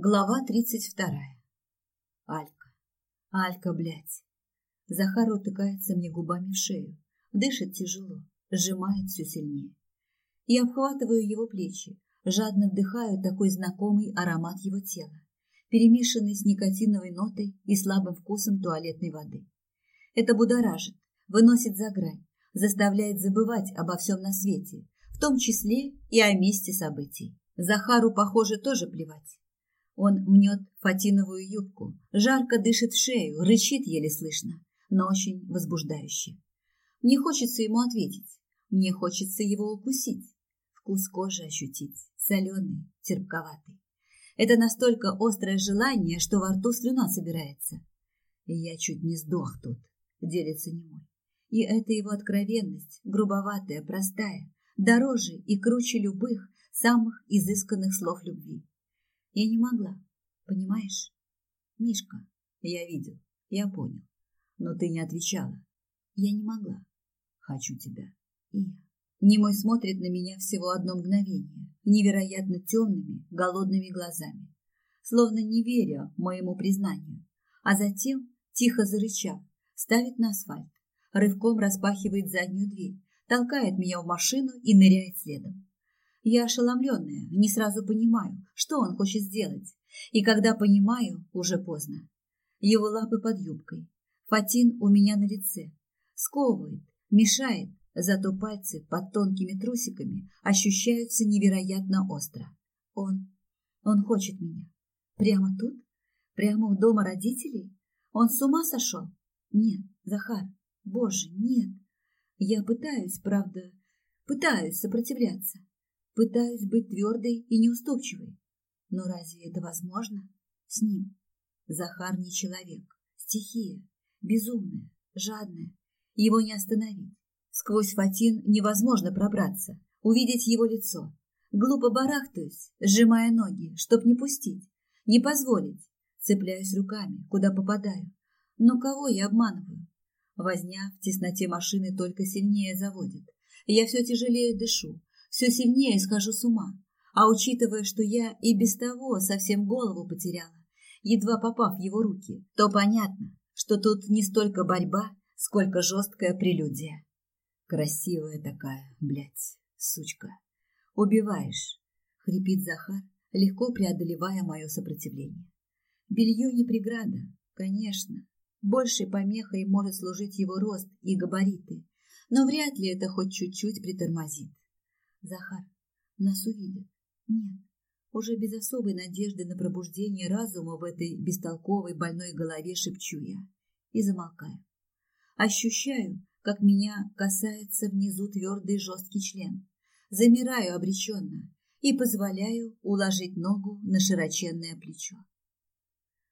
Глава тридцать вторая. Алька. Алька, блядь. Захар утыкается мне губами в шею. Дышит тяжело, сжимает все сильнее. Я обхватываю его плечи, жадно вдыхаю такой знакомый аромат его тела, перемешанный с никотиновой нотой и слабым вкусом туалетной воды. Это будоражит, выносит за грань, заставляет забывать обо всем на свете, в том числе и о месте событий. Захару, похоже, тоже плевать. Он мнет фатиновую юбку, жарко дышит в шею, рычит еле слышно, но очень возбуждающе. Мне хочется ему ответить, мне хочется его укусить, вкус кожи ощутить, соленый, терпковатый. Это настолько острое желание, что во рту слюна собирается. Я чуть не сдох тут, делится немой. И это его откровенность, грубоватая, простая, дороже и круче любых самых изысканных слов любви. Я не могла, понимаешь? Мишка, я видел, я понял. Но ты не отвечала. Я не могла. Хочу тебя. И я. Немой смотрит на меня всего одно мгновение, невероятно темными, голодными глазами, словно не веря моему признанию, а затем, тихо зарычав, ставит на асфальт, рывком распахивает заднюю дверь, толкает меня в машину и ныряет следом. Я ошеломленная, не сразу понимаю, что он хочет сделать. И когда понимаю, уже поздно. Его лапы под юбкой. Фатин у меня на лице. Сковывает, мешает, зато пальцы под тонкими трусиками ощущаются невероятно остро. Он... он хочет меня. Прямо тут? Прямо у дома родителей? Он с ума сошел? Нет, Захар, боже, нет. Я пытаюсь, правда, пытаюсь сопротивляться. Пытаюсь быть твердой и неуступчивой. Но разве это возможно? С ним. Захар не человек. Стихия. Безумная, жадная. Его не остановить. Сквозь фатин невозможно пробраться, увидеть его лицо. Глупо барахтаюсь, сжимая ноги, чтоб не пустить, не позволить. Цепляюсь руками, куда попадаю. Но кого я обманываю? Возня в тесноте машины только сильнее заводит. Я все тяжелее дышу, все сильнее схожу с ума. А учитывая, что я и без того совсем голову потеряла, едва попав в его руки, то понятно, что тут не столько борьба, сколько жесткая прелюдия. Красивая такая, блядь, сучка. Убиваешь, хрипит Захар, легко преодолевая мое сопротивление. Белье не преграда, конечно. Большей помехой может служить его рост и габариты, но вряд ли это хоть чуть-чуть притормозит. Захар, нас увидят. Нет, уже без особой надежды на пробуждение разума в этой бестолковой больной голове шепчу я и замолкаю. Ощущаю, как меня касается внизу твердый жесткий член. Замираю обреченно и позволяю уложить ногу на широченное плечо.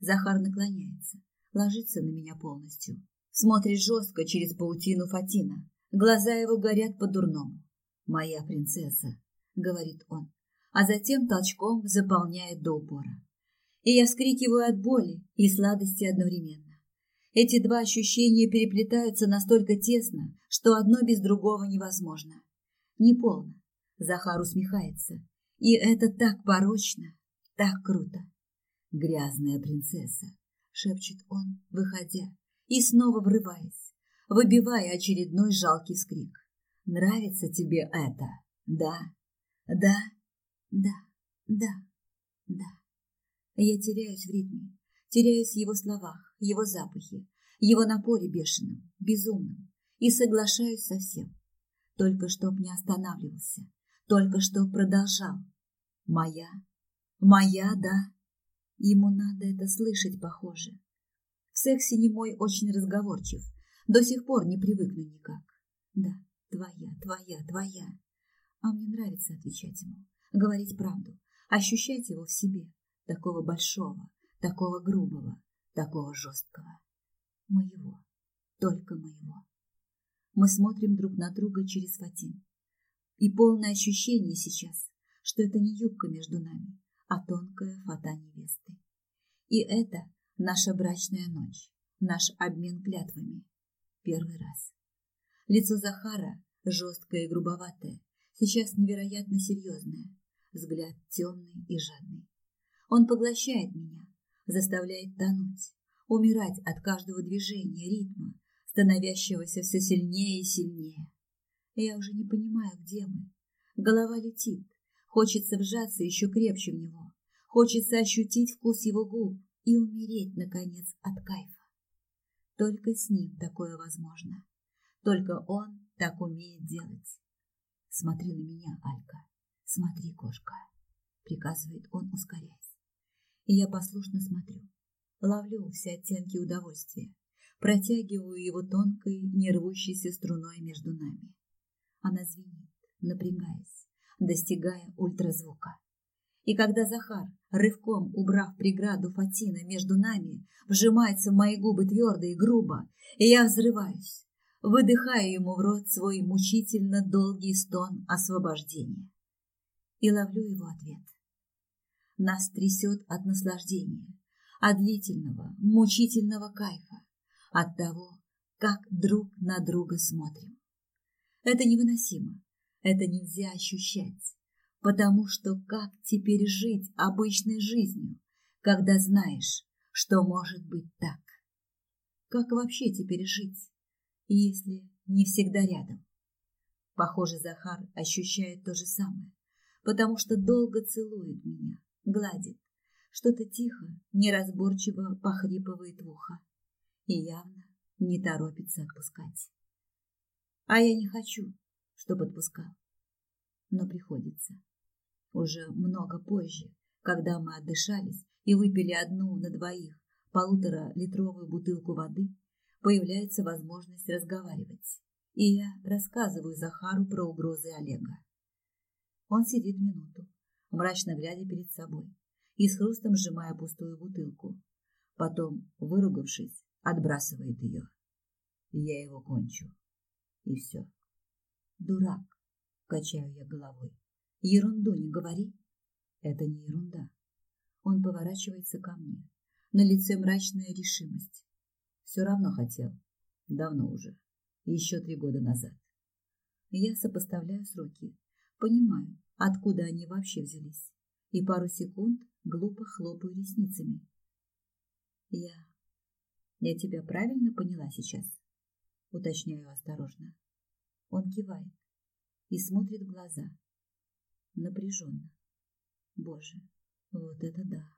Захар наклоняется, ложится на меня полностью. Смотрит жестко через паутину Фатина. Глаза его горят по-дурному. «Моя принцесса», — говорит он, а затем толчком заполняет до упора. И я вскрикиваю от боли и сладости одновременно. Эти два ощущения переплетаются настолько тесно, что одно без другого невозможно. Неполно. Захар усмехается. И это так порочно, так круто. «Грязная принцесса», — шепчет он, выходя, и снова врываясь, выбивая очередной жалкий скрик. Нравится тебе это? Да, да, да, да, да. Я теряюсь в ритме, теряюсь в его словах, его запахе, его напоре бешеном, безумном и соглашаюсь со всем. Только чтоб не останавливался, только чтоб продолжал. Моя, моя, да. Ему надо это слышать, похоже. В сексе не мой очень разговорчив, до сих пор не привыкну никак. Да, Твоя, твоя, твоя. А мне нравится отвечать ему, говорить правду, ощущать его в себе, такого большого, такого грубого, такого жесткого. Моего, только моего. Мы смотрим друг на друга через фатин. И полное ощущение сейчас, что это не юбка между нами, а тонкая фата невесты. И это наша брачная ночь, наш обмен клятвами. Первый раз. Лицо Захара, жесткое и грубоватое, сейчас невероятно серьезное, взгляд темный и жадный. Он поглощает меня, заставляет тонуть, умирать от каждого движения, ритма, становящегося все сильнее и сильнее. Я уже не понимаю, где мы. Голова летит, хочется вжаться еще крепче в него, хочется ощутить вкус его губ и умереть, наконец, от кайфа. Только с ним такое возможно. Только он так умеет делать. Смотри на меня, Алька. Смотри, кошка. Приказывает он, ускоряясь. И я послушно смотрю. Ловлю все оттенки удовольствия. Протягиваю его тонкой, нервущейся струной между нами. Она звенит, напрягаясь, достигая ультразвука. И когда Захар, рывком убрав преграду Фатина между нами, вжимается в мои губы твердо и грубо, и я взрываюсь, выдыхаю ему в рот свой мучительно долгий стон освобождения. И ловлю его ответ. Нас трясет от наслаждения, от длительного, мучительного кайфа, от того, как друг на друга смотрим. Это невыносимо, это нельзя ощущать, потому что как теперь жить обычной жизнью, когда знаешь, что может быть так? Как вообще теперь жить, если не всегда рядом? Похоже, Захар ощущает то же самое, потому что долго целует меня, гладит, что-то тихо, неразборчиво похрипывает в ухо и явно не торопится отпускать. А я не хочу, чтобы отпускал, но приходится. Уже много позже, когда мы отдышались и выпили одну на двоих полутора-литровую бутылку воды, появляется возможность разговаривать. И я рассказываю Захару про угрозы Олега. Он сидит минуту, мрачно глядя перед собой и с хрустом сжимая пустую бутылку. Потом, выругавшись, отбрасывает ее. Я его кончу. И все. Дурак, качаю я головой. Ерунду не говори. Это не ерунда. Он поворачивается ко мне. На лице мрачная решимость. Все равно хотел. Давно уже. Еще три года назад. Я сопоставляю сроки. Понимаю, откуда они вообще взялись. И пару секунд глупо хлопаю ресницами. Я... Я тебя правильно поняла сейчас? Уточняю осторожно. Он кивает и смотрит в глаза напряженно. Боже, вот это да,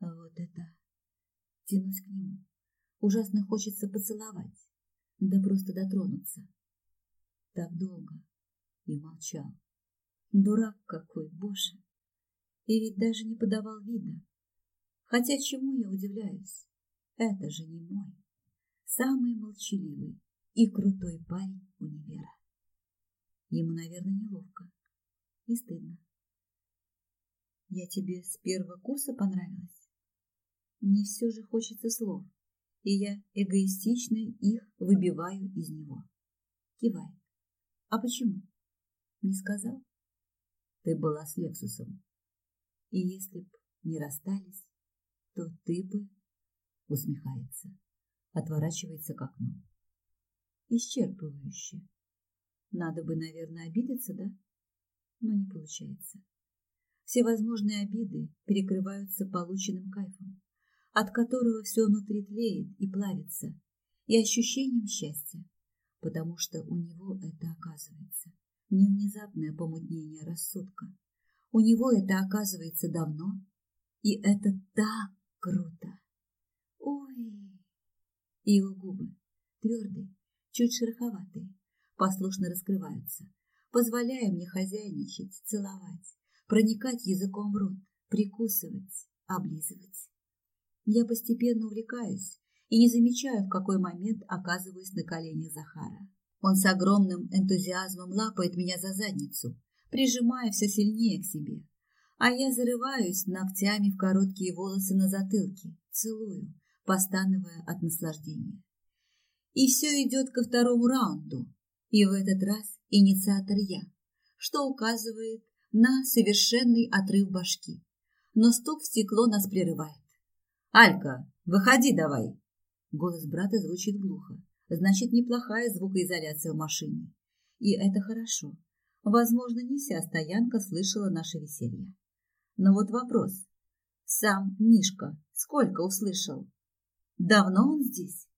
вот это. Тянусь к нему. Ужасно хочется поцеловать, да просто дотронуться. Так долго и молчал. Дурак какой, боже! И ведь даже не подавал вида. Хотя чему я удивляюсь? Это же не мой. Самый молчаливый и крутой парень универа. Ему, наверное, неловко и стыдно. Я тебе с первого курса понравилась? Мне все же хочется слов, и я эгоистично их выбиваю из него. Кивает. А почему? Не сказал? Ты была с Лексусом. И если б не расстались, то ты бы... Усмехается. Отворачивается к окну. Исчерпывающе. Надо бы, наверное, обидеться, да? но не получается. Все возможные обиды перекрываются полученным кайфом, от которого все внутри тлеет и плавится, и ощущением счастья, потому что у него это оказывается не внезапное помутнение рассудка. У него это оказывается давно, и это так круто. Ой! И его губы, твердые, чуть шероховатые, послушно раскрываются, позволяя мне хозяйничать, целовать, проникать языком в рот, прикусывать, облизывать. Я постепенно увлекаюсь и не замечаю, в какой момент оказываюсь на коленях Захара. Он с огромным энтузиазмом лапает меня за задницу, прижимая все сильнее к себе, а я зарываюсь ногтями в короткие волосы на затылке, целую, постановая от наслаждения. И все идет ко второму раунду, и в этот раз инициатор я, что указывает на совершенный отрыв башки. Но стук в стекло нас прерывает. «Алька, выходи давай!» Голос брата звучит глухо. Значит, неплохая звукоизоляция в машине. И это хорошо. Возможно, не вся стоянка слышала наше веселье. Но вот вопрос. Сам Мишка сколько услышал? Давно он здесь?